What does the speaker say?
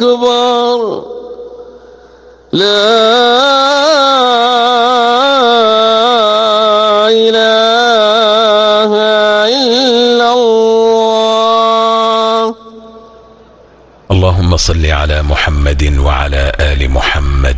اکبر لا الہ الا اللہ۔ اللهم صل على محمد وعلى آل محمد۔